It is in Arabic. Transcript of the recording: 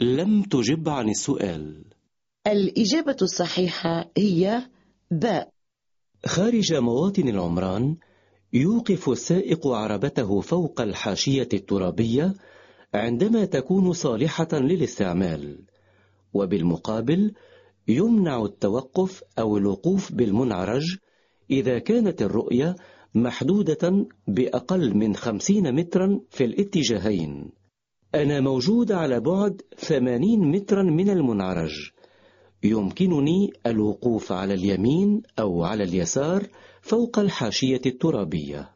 لم تجب عن السؤال. الإجابة الصحيحة هي باء خارج مواطن العمران يوقف السائق عربته فوق الحاشية الترابية عندما تكون صالحة للاستعمال وبالمقابل يمنع التوقف أو الوقوف بالمنعرج إذا كانت الرؤية محدودة بأقل من خمسين مترا في الاتجاهين. أنا موجود على بعد ثمانين مترا من المنعرج. يمكنني الوقوف على اليمين أو على اليسار فوق الحاشية الترابية.